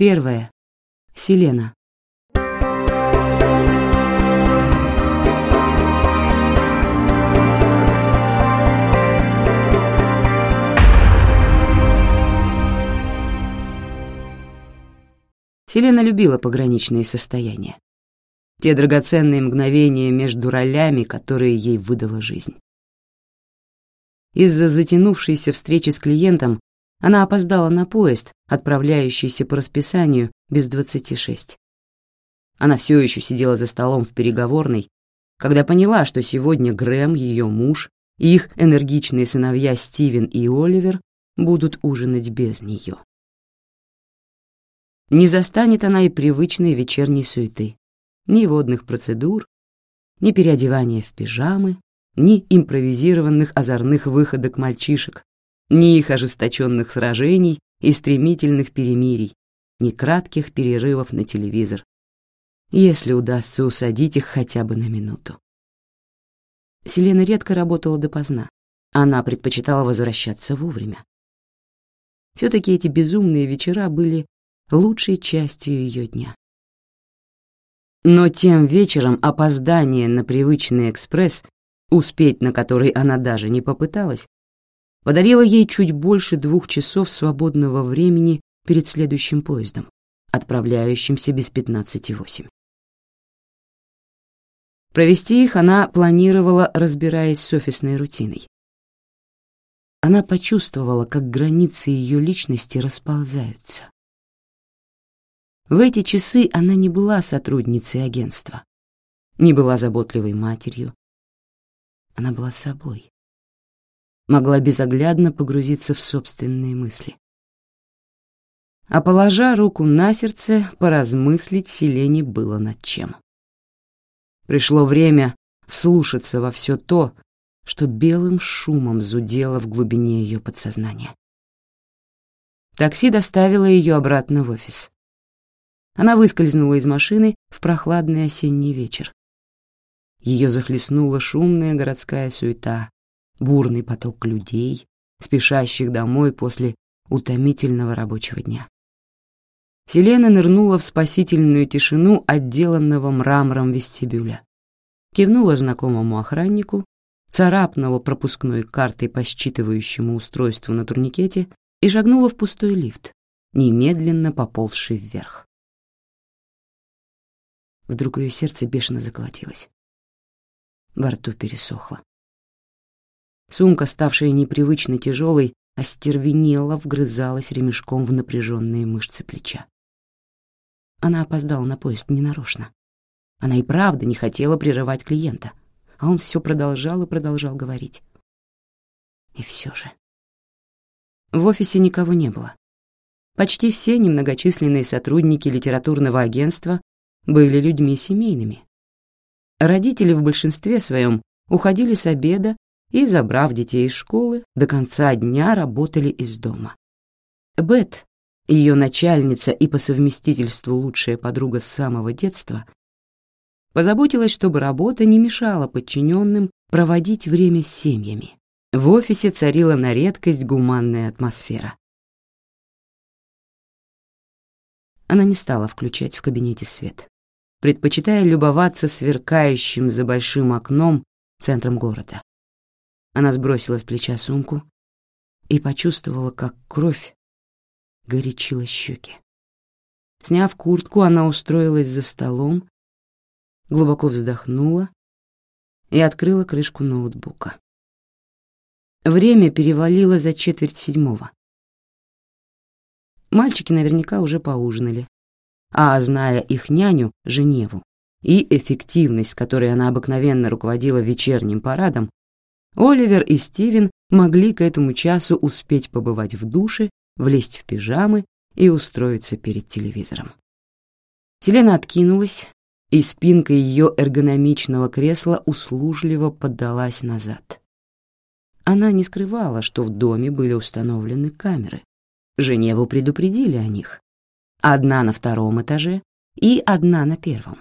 Первое. Селена. Селена любила пограничные состояния. Те драгоценные мгновения между ролями, которые ей выдала жизнь. Из-за затянувшейся встречи с клиентом она опоздала на поезд, отправляющийся по расписанию без двадцати шесть. Она все еще сидела за столом в переговорной, когда поняла, что сегодня Грэм, ее муж, и их энергичные сыновья Стивен и Оливер будут ужинать без нее. Не застанет она и привычной вечерней суеты, ни водных процедур, ни переодевания в пижамы, ни импровизированных озорных выходок мальчишек, ни их ожесточенных сражений и стремительных перемирий, ни кратких перерывов на телевизор, если удастся усадить их хотя бы на минуту. Селена редко работала допоздна. Она предпочитала возвращаться вовремя. Все-таки эти безумные вечера были лучшей частью ее дня. Но тем вечером опоздание на привычный экспресс, успеть на который она даже не попыталась, подарило ей чуть больше двух часов свободного времени перед следующим поездом, отправляющимся без пятнадцати восемь. Провести их она планировала, разбираясь с офисной рутиной. Она почувствовала, как границы ее личности расползаются. В эти часы она не была сотрудницей агентства, не была заботливой матерью. Она была собой. Могла безоглядно погрузиться в собственные мысли. А положа руку на сердце, поразмыслить Селене было над чем. Пришло время вслушаться во все то, что белым шумом зудело в глубине ее подсознания. Такси доставило ее обратно в офис. Она выскользнула из машины в прохладный осенний вечер. Ее захлестнула шумная городская суета, бурный поток людей, спешащих домой после утомительного рабочего дня. Селена нырнула в спасительную тишину отделанного мрамором вестибюля. Кивнула знакомому охраннику, царапнула пропускной картой по считывающему устройству на турникете и шагнула в пустой лифт, немедленно поползший вверх. Вдруг ее сердце бешено заколотилось. Во рту пересохло. Сумка, ставшая непривычно тяжелой, остервенела, вгрызалась ремешком в напряженные мышцы плеча. Она опоздала на поезд ненарочно. Она и правда не хотела прерывать клиента, а он все продолжал и продолжал говорить. И все же. В офисе никого не было. Почти все немногочисленные сотрудники литературного агентства были людьми семейными. Родители в большинстве своем уходили с обеда и, забрав детей из школы, до конца дня работали из дома. Бет, ее начальница и по совместительству лучшая подруга с самого детства, позаботилась, чтобы работа не мешала подчиненным проводить время с семьями. В офисе царила на редкость гуманная атмосфера. Она не стала включать в кабинете свет предпочитая любоваться сверкающим за большим окном центром города. Она сбросила с плеча сумку и почувствовала, как кровь горячила щеки. Сняв куртку, она устроилась за столом, глубоко вздохнула и открыла крышку ноутбука. Время перевалило за четверть седьмого. Мальчики наверняка уже поужинали, а зная их няню, Женеву, и эффективность, которой она обыкновенно руководила вечерним парадом, Оливер и Стивен могли к этому часу успеть побывать в душе, влезть в пижамы и устроиться перед телевизором. Селена откинулась, и спинка ее эргономичного кресла услужливо поддалась назад. Она не скрывала, что в доме были установлены камеры. Женеву предупредили о них, одна на втором этаже и одна на первом.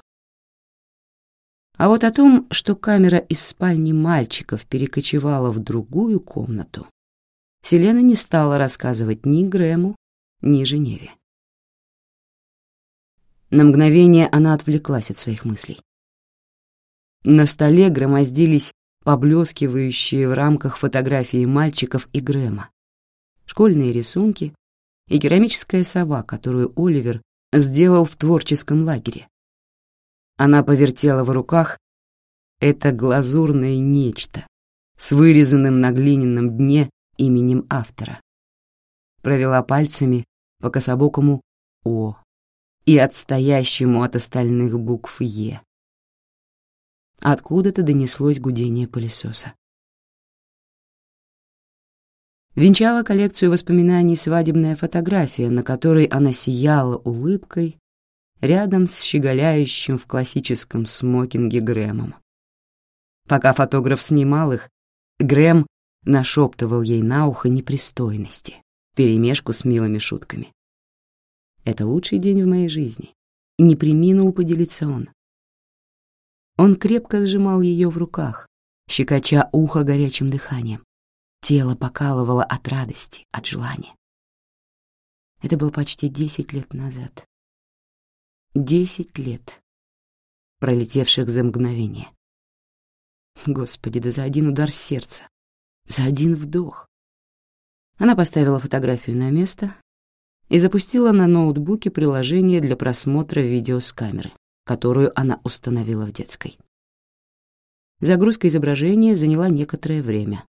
А вот о том, что камера из спальни мальчиков перекочевала в другую комнату, Селена не стала рассказывать ни Грэму, ни Женеве. На мгновение она отвлеклась от своих мыслей. На столе громоздились поблескивающие в рамках фотографии мальчиков и Грэма, школьные рисунки и керамическая сова, которую Оливер сделал в творческом лагере. Она повертела в руках это глазурное нечто с вырезанным на глиняном дне именем автора. Провела пальцами по кособокому «О» и отстоящему от остальных букв «Е». Откуда-то донеслось гудение пылесоса. Венчала коллекцию воспоминаний свадебная фотография, на которой она сияла улыбкой рядом с щеголяющим в классическом смокинге Грэмом. Пока фотограф снимал их, Грэм нашептывал ей на ухо непристойности, перемешку с милыми шутками. «Это лучший день в моей жизни», — не приминул поделиться он. Он крепко сжимал ее в руках, щекоча ухо горячим дыханием. Тело покалывало от радости, от желания. Это было почти десять лет назад. Десять лет, пролетевших за мгновение. Господи, да за один удар сердца, за один вдох. Она поставила фотографию на место и запустила на ноутбуке приложение для просмотра видео с камеры которую она установила в детской. Загрузка изображения заняла некоторое время.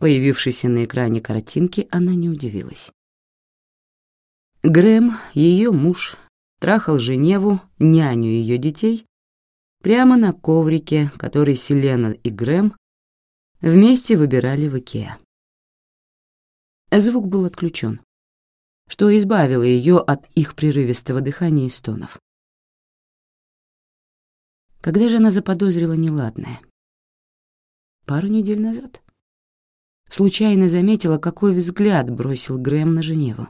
Появившейся на экране картинки она не удивилась. Грэм, ее муж, трахал Женеву, няню ее детей, прямо на коврике, который Селена и Грэм вместе выбирали в Икеа. Звук был отключен, что избавило ее от их прерывистого дыхания и стонов. Когда же она заподозрила неладное? Пару недель назад. Случайно заметила, какой взгляд бросил Грэм на Женеву.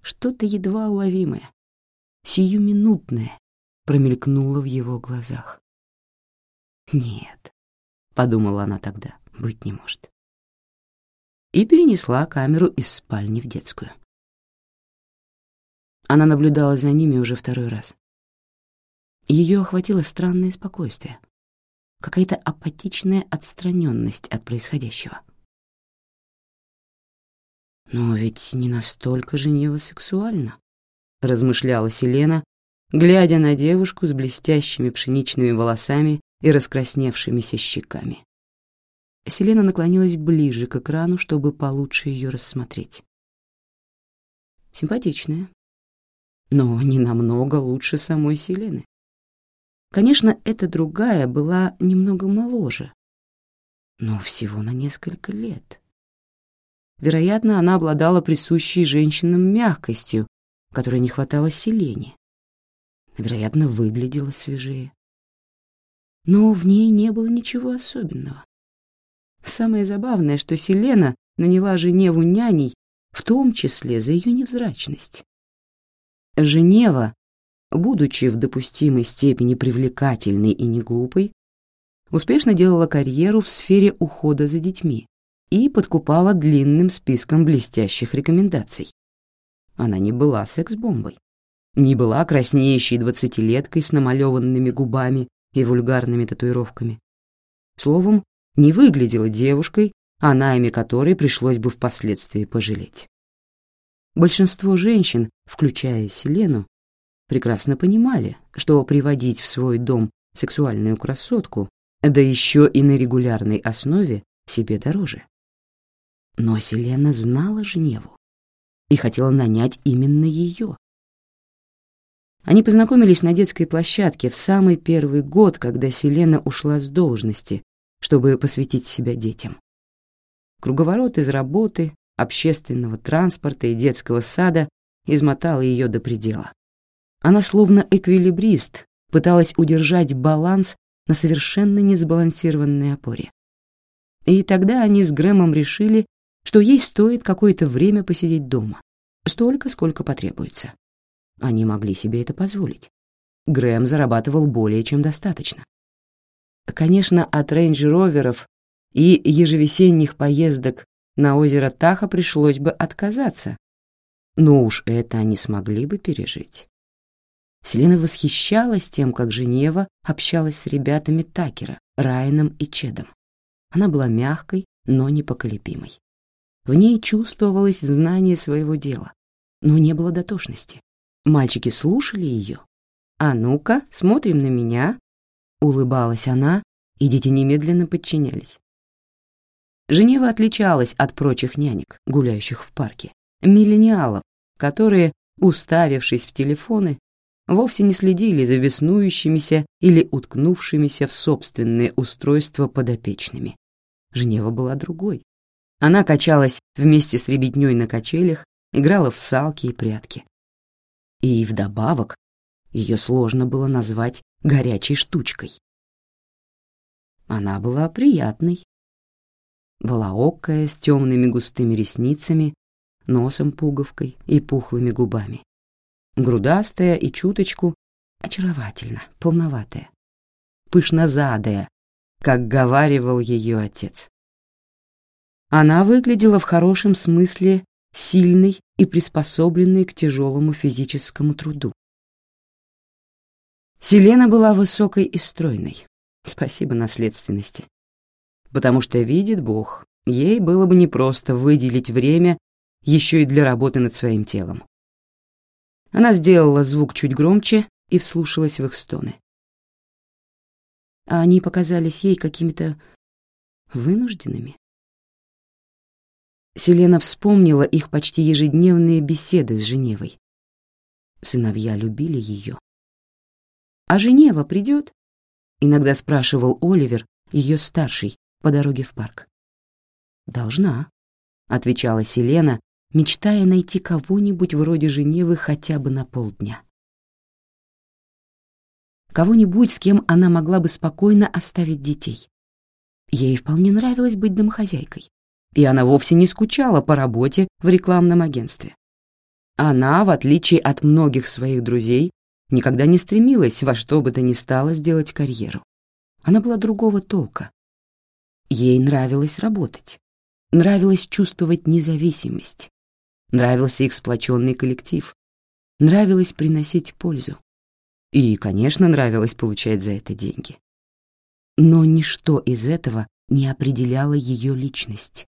Что-то едва уловимое, сиюминутное, промелькнуло в его глазах. «Нет», — подумала она тогда, — «быть не может». И перенесла камеру из спальни в детскую. Она наблюдала за ними уже второй раз. Ее охватило странное спокойствие, какая-то апатичная отстраненность от происходящего. «Но ведь не настолько же невосексуально», — размышляла Селена, глядя на девушку с блестящими пшеничными волосами и раскрасневшимися щеками. Селена наклонилась ближе к экрану, чтобы получше ее рассмотреть. Симпатичная, но не намного лучше самой Селены. Конечно, эта другая была немного моложе, но всего на несколько лет. Вероятно, она обладала присущей женщинам мягкостью, которой не хватало селения. Вероятно, выглядела свежее. Но в ней не было ничего особенного. Самое забавное, что Селена наняла Женеву няней, в том числе за ее невзрачность. Женева будучи в допустимой степени привлекательной и неглупой, успешно делала карьеру в сфере ухода за детьми и подкупала длинным списком блестящих рекомендаций. Она не была секс-бомбой, не была краснеющей двадцатилеткой с намалеванными губами и вульгарными татуировками. Словом, не выглядела девушкой, о найме которой пришлось бы впоследствии пожалеть. Большинство женщин, включая Селену, прекрасно понимали, что приводить в свой дом сексуальную красотку, да еще и на регулярной основе, себе дороже. Но Селена знала Женеву и хотела нанять именно ее. Они познакомились на детской площадке в самый первый год, когда Селена ушла с должности, чтобы посвятить себя детям. Круговорот из работы, общественного транспорта и детского сада измотал ее до предела. Она словно эквилибрист пыталась удержать баланс на совершенно несбалансированной опоре. И тогда они с Грэмом решили, что ей стоит какое-то время посидеть дома, столько, сколько потребуется. Они могли себе это позволить. Грэм зарабатывал более чем достаточно. Конечно, от рейндж-роверов и ежевесенних поездок на озеро Таха пришлось бы отказаться, но уж это они смогли бы пережить. Селена восхищалась тем, как Женева общалась с ребятами Такера, Райаном и Чедом. Она была мягкой, но непоколебимой. В ней чувствовалось знание своего дела, но не было дотошности. Мальчики слушали ее. «А ну-ка, смотрим на меня», — улыбалась она, и дети немедленно подчинялись. Женева отличалась от прочих нянек, гуляющих в парке, миллениалов, которые, уставившись в телефоны, вовсе не следили за беснующимися или уткнувшимися в собственные устройства подопечными. Женева была другой. Она качалась вместе с ребятнёй на качелях, играла в салки и прятки. И вдобавок ее сложно было назвать горячей штучкой. Она была приятной. Волоокая, с темными густыми ресницами, носом-пуговкой и пухлыми губами грудастая и чуточку очаровательно, полноватая, пышнозадая, как говаривал ее отец. Она выглядела в хорошем смысле сильной и приспособленной к тяжелому физическому труду. Селена была высокой и стройной, спасибо наследственности, потому что, видит Бог, ей было бы непросто выделить время еще и для работы над своим телом. Она сделала звук чуть громче и вслушалась в их стоны. А они показались ей какими-то вынужденными. Селена вспомнила их почти ежедневные беседы с Женевой. Сыновья любили ее. «А Женева придет?» — иногда спрашивал Оливер, ее старший, по дороге в парк. «Должна», — отвечала Селена, мечтая найти кого-нибудь вроде Женевы хотя бы на полдня. Кого-нибудь, с кем она могла бы спокойно оставить детей. Ей вполне нравилось быть домохозяйкой, и она вовсе не скучала по работе в рекламном агентстве. Она, в отличие от многих своих друзей, никогда не стремилась во что бы то ни стало сделать карьеру. Она была другого толка. Ей нравилось работать, нравилось чувствовать независимость, Нравился их сплоченный коллектив. Нравилось приносить пользу. И, конечно, нравилось получать за это деньги. Но ничто из этого не определяло ее личность.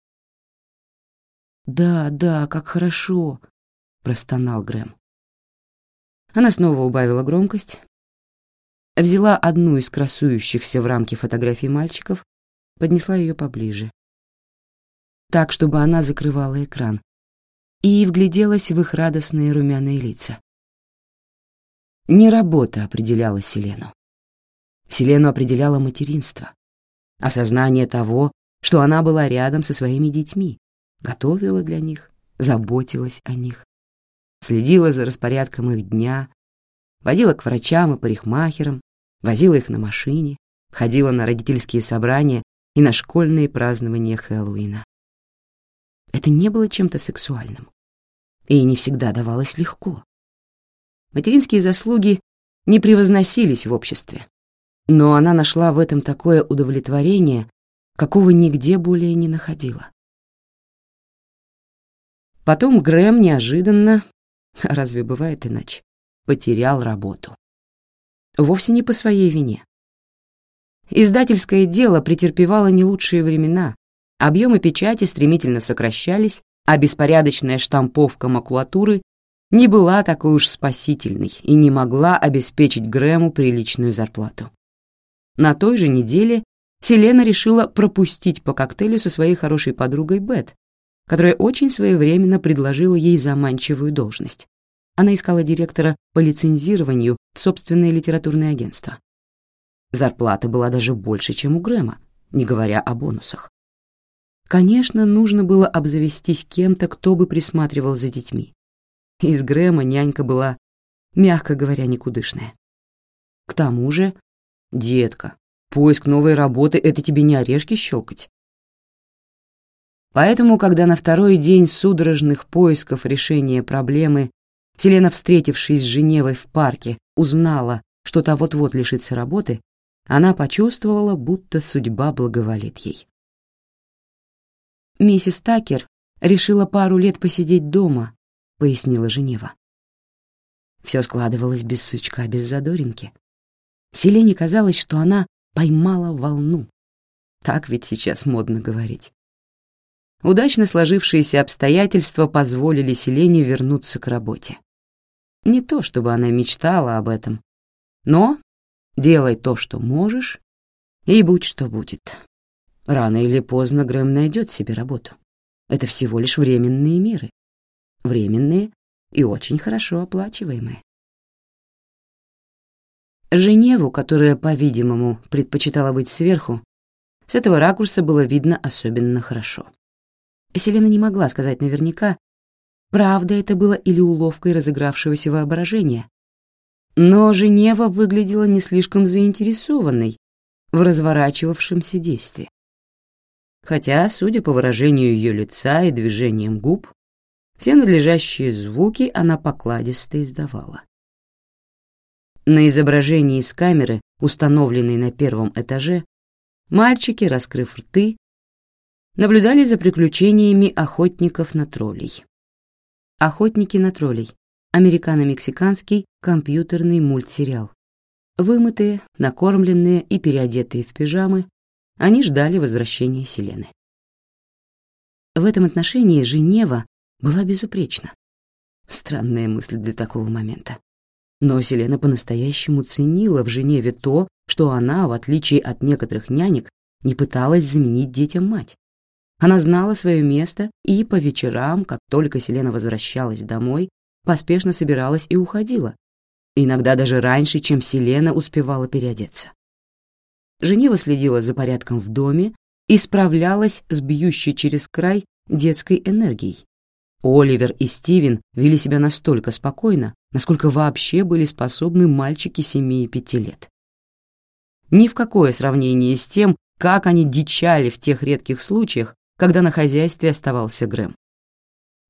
«Да, да, как хорошо», — простонал Грэм. Она снова убавила громкость, взяла одну из красующихся в рамке фотографий мальчиков, поднесла ее поближе, так, чтобы она закрывала экран, и вгляделась в их радостные румяные лица. Не работа определяла Селену. Селену определяло материнство, осознание того, что она была рядом со своими детьми, готовила для них, заботилась о них, следила за распорядком их дня, водила к врачам и парикмахерам, возила их на машине, ходила на родительские собрания и на школьные празднования Хэллоуина. Это не было чем-то сексуальным и не всегда давалось легко. Материнские заслуги не превозносились в обществе, но она нашла в этом такое удовлетворение, какого нигде более не находила. Потом Грэм неожиданно, разве бывает иначе, потерял работу. Вовсе не по своей вине. Издательское дело претерпевало не лучшие времена, объемы печати стремительно сокращались, а беспорядочная штамповка макулатуры не была такой уж спасительной и не могла обеспечить Грэму приличную зарплату. На той же неделе Селена решила пропустить по коктейлю со своей хорошей подругой Бет, которая очень своевременно предложила ей заманчивую должность. Она искала директора по лицензированию в собственное литературное агентство. Зарплата была даже больше, чем у Грэма, не говоря о бонусах. Конечно, нужно было обзавестись кем-то, кто бы присматривал за детьми. Из Грэма нянька была, мягко говоря, никудышная. К тому же, детка, поиск новой работы — это тебе не орешки щелкать. Поэтому, когда на второй день судорожных поисков решения проблемы Селена, встретившись с Женевой в парке, узнала, что та вот-вот лишится работы, она почувствовала, будто судьба благоволит ей. «Миссис Такер решила пару лет посидеть дома», — пояснила Женева. Все складывалось без сучка, без задоринки. Селене казалось, что она поймала волну. Так ведь сейчас модно говорить. Удачно сложившиеся обстоятельства позволили Селене вернуться к работе. Не то, чтобы она мечтала об этом, но делай то, что можешь, и будь что будет. Рано или поздно Грэм найдет себе работу. Это всего лишь временные меры. Временные и очень хорошо оплачиваемые. Женеву, которая, по-видимому, предпочитала быть сверху, с этого ракурса было видно особенно хорошо. Селена не могла сказать наверняка, правда это было или уловкой разыгравшегося воображения. Но Женева выглядела не слишком заинтересованной в разворачивавшемся действии. Хотя, судя по выражению ее лица и движениям губ, все надлежащие звуки она покладисто издавала. На изображении из камеры, установленной на первом этаже, мальчики, раскрыв рты, наблюдали за приключениями охотников на троллей. «Охотники на троллей» — американо-мексиканский компьютерный мультсериал. Вымытые, накормленные и переодетые в пижамы, они ждали возвращения Селены. В этом отношении Женева была безупречна. Странная мысль для такого момента. Но Селена по-настоящему ценила в Женеве то, что она, в отличие от некоторых нянек, не пыталась заменить детям мать. Она знала свое место и по вечерам, как только Селена возвращалась домой, поспешно собиралась и уходила, иногда даже раньше, чем Селена успевала переодеться. Женева следила за порядком в доме и справлялась с бьющей через край детской энергией, Оливер и Стивен вели себя настолько спокойно, насколько вообще были способны мальчики семи и пяти лет. Ни в какое сравнение с тем, как они дичали в тех редких случаях, когда на хозяйстве оставался Грэм.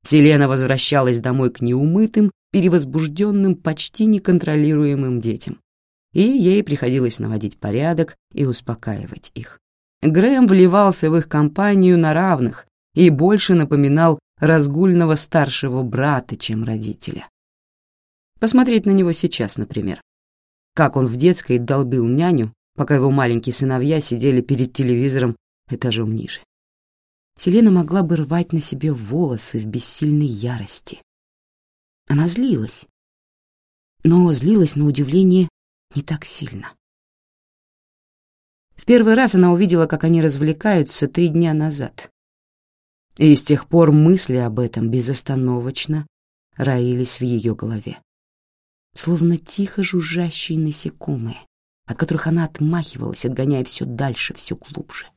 Селена возвращалась домой к неумытым, перевозбужденным, почти неконтролируемым детям, и ей приходилось наводить порядок и успокаивать их. Грэм вливался в их компанию на равных и больше напоминал разгульного старшего брата, чем родителя. Посмотреть на него сейчас, например. Как он в детской долбил няню, пока его маленькие сыновья сидели перед телевизором этажом ниже. Селена могла бы рвать на себе волосы в бессильной ярости. Она злилась, но злилась на удивление не так сильно. В первый раз она увидела, как они развлекаются три дня назад, и с тех пор мысли об этом безостановочно роились в ее голове. Словно тихо жужжащие насекомые, от которых она отмахивалась, отгоняя все дальше, все глубже.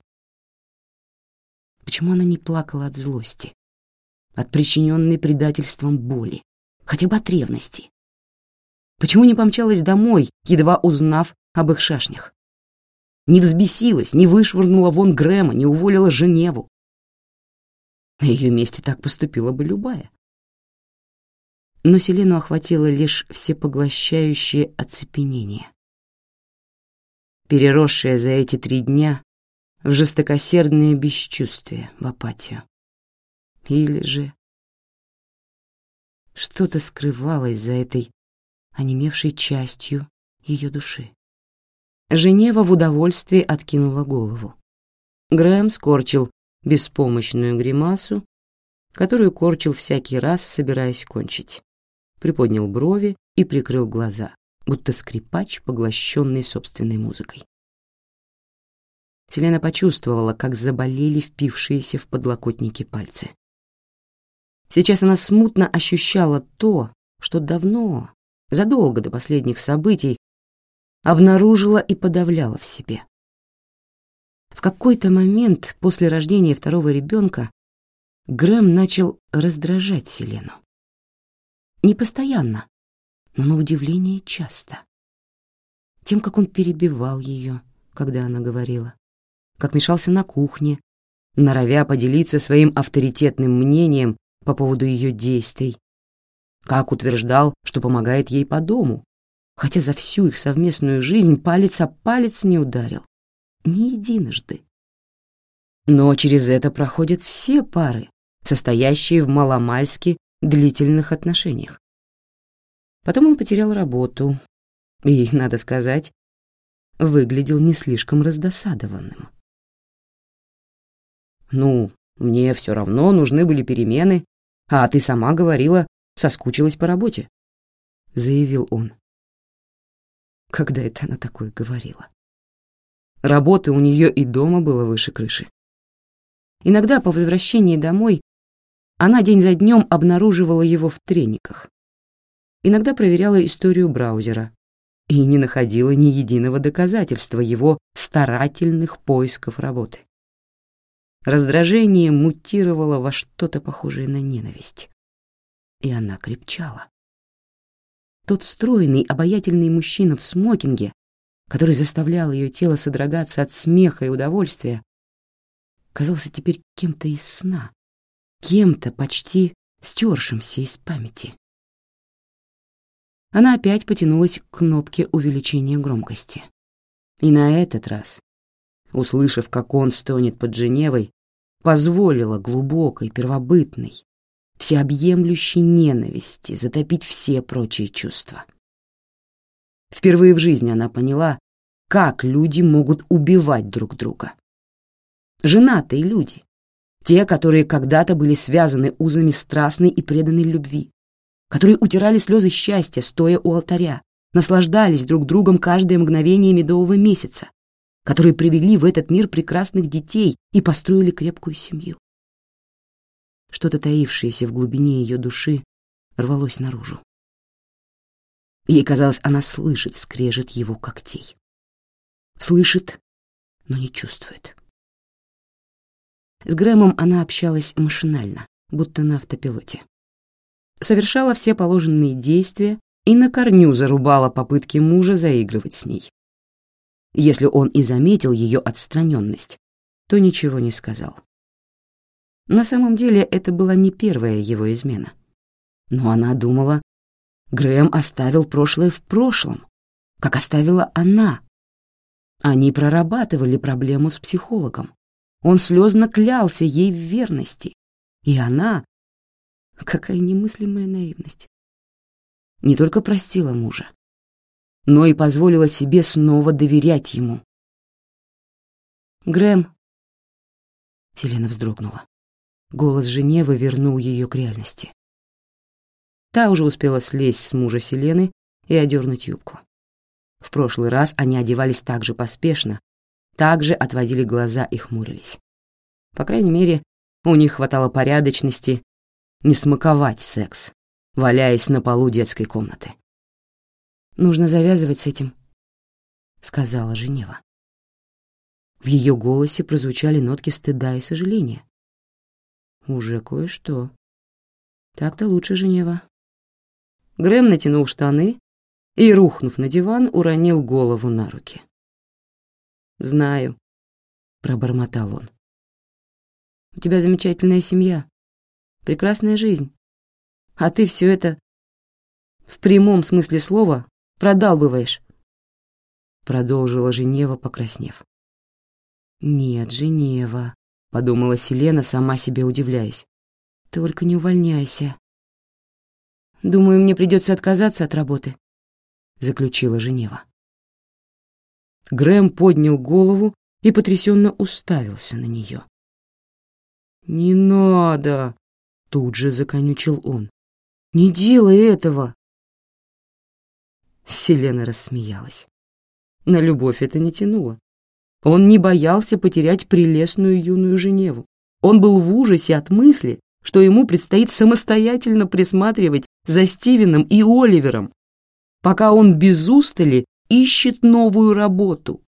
Почему она не плакала от злости, от причиненной предательством боли, хотя бы от ревности? Почему не помчалась домой, едва узнав об их шашнях? Не взбесилась, не вышвырнула вон Грэма, не уволила Женеву, на ее месте так поступила бы любая. Но Селену охватило лишь всепоглощающее оцепенение, переросшее за эти три дня в жестокосердное бесчувствие, в апатию. Или же что-то скрывалось за этой онемевшей частью ее души. Женева в удовольствии откинула голову. Грэм скорчил беспомощную гримасу, которую корчил всякий раз, собираясь кончить. Приподнял брови и прикрыл глаза, будто скрипач, поглощенный собственной музыкой. Селена почувствовала, как заболели впившиеся в подлокотники пальцы. Сейчас она смутно ощущала то, что давно, задолго до последних событий, обнаружила и подавляла в себе. В какой-то момент после рождения второго ребенка Грэм начал раздражать Селену. Не постоянно, но на удивление часто. Тем, как он перебивал ее, когда она говорила, как мешался на кухне, норовя поделиться своим авторитетным мнением по поводу ее действий, как утверждал, что помогает ей по дому, хотя за всю их совместную жизнь палец о палец не ударил не единожды. Но через это проходят все пары, состоящие в маломальски длительных отношениях. Потом он потерял работу и, надо сказать, выглядел не слишком раздосадованным. «Ну, мне все равно нужны были перемены, а ты сама говорила, соскучилась по работе», — заявил он. Когда это она такое говорила? Работы у нее и дома было выше крыши. Иногда по возвращении домой она день за днем обнаруживала его в трениках. Иногда проверяла историю браузера и не находила ни единого доказательства его старательных поисков работы. Раздражение мутировало во что-то похожее на ненависть. И она крепчала. Тот стройный, обаятельный мужчина в смокинге, который заставлял ее тело содрогаться от смеха и удовольствия, казался теперь кем-то из сна, кем-то почти стершимся из памяти. Она опять потянулась к кнопке увеличения громкости. И на этот раз, услышав, как он стонет под Женевой, позволила глубокой, первобытной, всеобъемлющей ненависти затопить все прочие чувства. Впервые в жизни она поняла, как люди могут убивать друг друга. Женатые люди, те, которые когда-то были связаны узами страстной и преданной любви, которые утирали слезы счастья, стоя у алтаря, наслаждались друг другом каждое мгновение медового месяца, которые привели в этот мир прекрасных детей и построили крепкую семью. Что-то таившееся в глубине ее души рвалось наружу. Ей казалось, она слышит скрежет его когтей. Слышит, но не чувствует. С Грэмом она общалась машинально, будто на автопилоте. Совершала все положенные действия и на корню зарубала попытки мужа заигрывать с ней. Если он и заметил ее отстраненность, то ничего не сказал. На самом деле это была не первая его измена. Но она думала, Грэм оставил прошлое в прошлом, как оставила она. Они прорабатывали проблему с психологом. Он слезно клялся ей в верности. И она... Какая немыслимая наивность. Не только простила мужа, но и позволила себе снова доверять ему. «Грэм...» Селена вздрогнула. Голос Женевы вернул ее к реальности. Та уже успела слезть с мужа Селены и одернуть юбку. В прошлый раз они одевались так же поспешно, так же отводили глаза и хмурились. По крайней мере, у них хватало порядочности не смаковать секс, валяясь на полу детской комнаты. Нужно завязывать с этим, сказала Женева. В ее голосе прозвучали нотки стыда и сожаления. Уже кое-что. Так-то лучше, Женева. Грэм натянул штаны и, рухнув на диван, уронил голову на руки. «Знаю», — пробормотал он. «У тебя замечательная семья, прекрасная жизнь, а ты все это в прямом смысле слова продалбываешь», — продолжила Женева, покраснев. «Нет, Женева», — подумала Селена, сама себе удивляясь. «Только не увольняйся». «Думаю, мне придется отказаться от работы», — заключила Женева. Грэм поднял голову и потрясенно уставился на нее. «Не надо!» — тут же законючил он. «Не делай этого!» Селена рассмеялась. На любовь это не тянуло. Он не боялся потерять прелестную юную Женеву. Он был в ужасе от мысли, что ему предстоит самостоятельно присматривать за Стивеном и Оливером, пока он без устали ищет новую работу.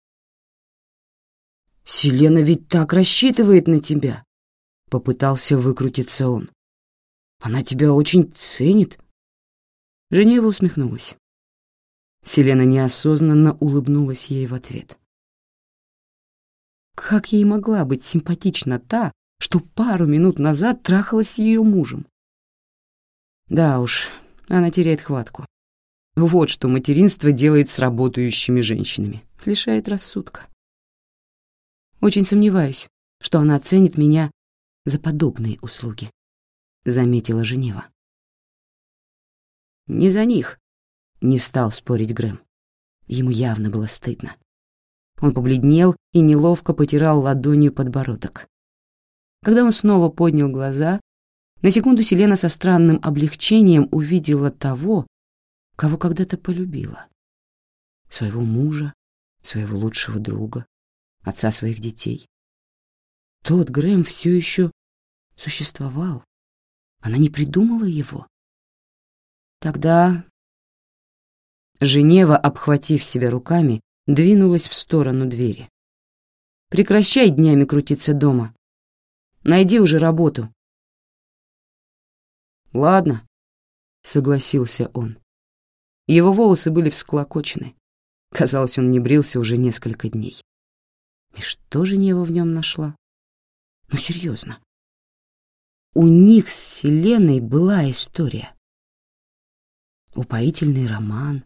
«Селена ведь так рассчитывает на тебя», — попытался выкрутиться он. «Она тебя очень ценит». Женева усмехнулась. Селена неосознанно улыбнулась ей в ответ. Как ей могла быть симпатична та, что пару минут назад трахалась с ее мужем? Да уж, она теряет хватку. Вот что материнство делает с работающими женщинами. Лишает рассудка. Очень сомневаюсь, что она оценит меня за подобные услуги, — заметила Женева. Не за них, Не стал спорить Грэм. Ему явно было стыдно. Он побледнел и неловко потирал ладонью подбородок. Когда он снова поднял глаза, на секунду Селена со странным облегчением увидела того, кого когда-то полюбила. Своего мужа, своего лучшего друга, отца своих детей. Тот Грэм все еще существовал. Она не придумала его. Тогда Женева, обхватив себя руками, двинулась в сторону двери. «Прекращай днями крутиться дома. Найди уже работу». «Ладно», — согласился он. Его волосы были всклокочены. Казалось, он не брился уже несколько дней. И что Женева в нем нашла? Ну, серьезно. У них с Селеной была история. Упоительный роман,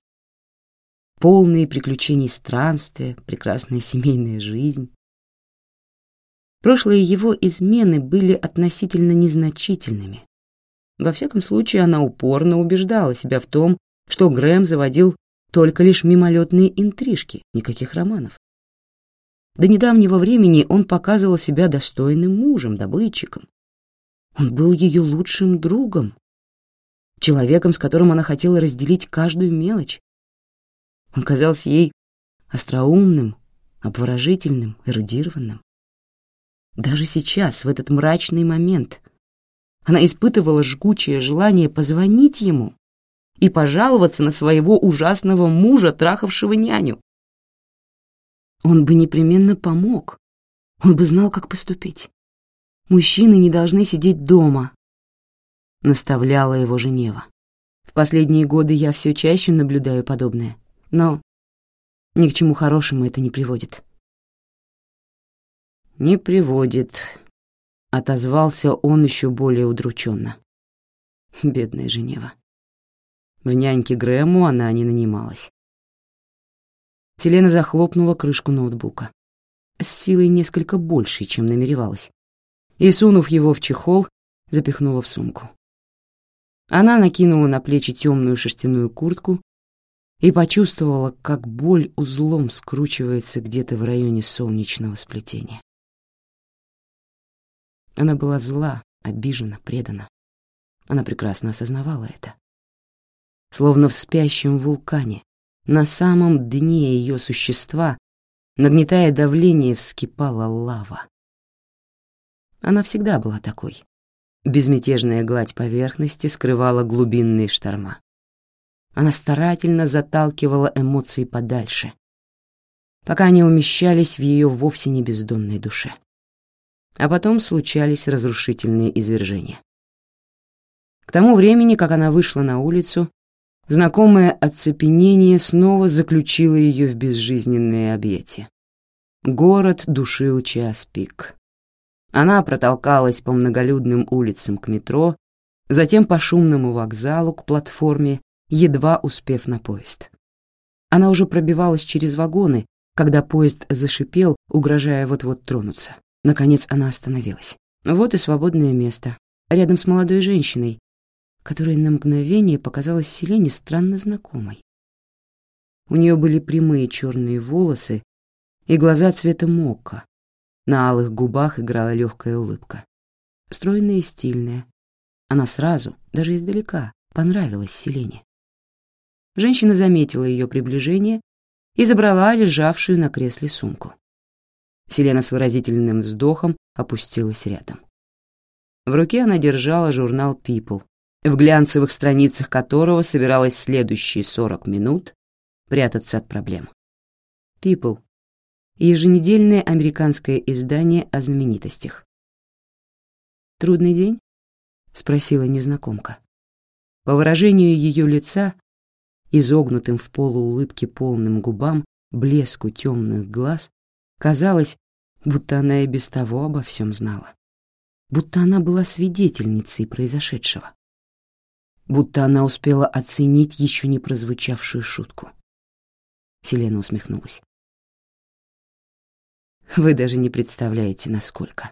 полные приключений странствия, прекрасная семейная жизнь. Прошлые его измены были относительно незначительными. Во всяком случае, она упорно убеждала себя в том, что Грэм заводил только лишь мимолетные интрижки, никаких романов. До недавнего времени он показывал себя достойным мужем, добытчиком. Он был ее лучшим другом, человеком, с которым она хотела разделить каждую мелочь. Он казался ей остроумным, обворожительным, эрудированным. Даже сейчас, в этот мрачный момент, она испытывала жгучее желание позвонить ему и пожаловаться на своего ужасного мужа, трахавшего няню. Он бы непременно помог. Он бы знал, как поступить. Мужчины не должны сидеть дома, — наставляла его Женева. В последние годы я все чаще наблюдаю подобное, но ни к чему хорошему это не приводит. «Не приводит», — отозвался он еще более удрученно. Бедная Женева. В няньке Грэму она не нанималась. Селена захлопнула крышку ноутбука. С силой несколько большей, чем намеревалась. И, сунув его в чехол, запихнула в сумку. Она накинула на плечи темную шерстяную куртку и почувствовала, как боль узлом скручивается где-то в районе солнечного сплетения. Она была зла, обижена, предана. Она прекрасно осознавала это. Словно в спящем вулкане, на самом дне ее существа, нагнетая давление, вскипала лава. Она всегда была такой. Безмятежная гладь поверхности скрывала глубинные шторма. Она старательно заталкивала эмоции подальше, пока они умещались в ее вовсе не бездонной душе. А потом случались разрушительные извержения. К тому времени, как она вышла на улицу, Знакомое оцепенение снова заключило ее в безжизненные объятия. Город душил час пик. Она протолкалась по многолюдным улицам к метро, затем по шумному вокзалу к платформе, едва успев на поезд. Она уже пробивалась через вагоны, когда поезд зашипел, угрожая вот-вот тронуться. Наконец она остановилась. Вот и свободное место, рядом с молодой женщиной, которая на мгновение показалась Селене странно знакомой. У нее были прямые черные волосы и глаза цвета мока. На алых губах играла легкая улыбка. Стройная и стильная. Она сразу, даже издалека, понравилась Селене. Женщина заметила ее приближение и забрала лежавшую на кресле сумку. Селена с выразительным вздохом опустилась рядом. В руке она держала журнал People, в глянцевых страницах которого собиралась следующие 40 минут прятаться от проблем. People — еженедельное американское издание о знаменитостях. «Трудный день?» — спросила незнакомка. По выражению ее лица, изогнутым в полуулыбке полным губам, блеску темных глаз, казалось, будто она и без того обо всем знала. Будто она была свидетельницей произошедшего будто она успела оценить еще не прозвучавшую шутку. Селена усмехнулась. «Вы даже не представляете, насколько».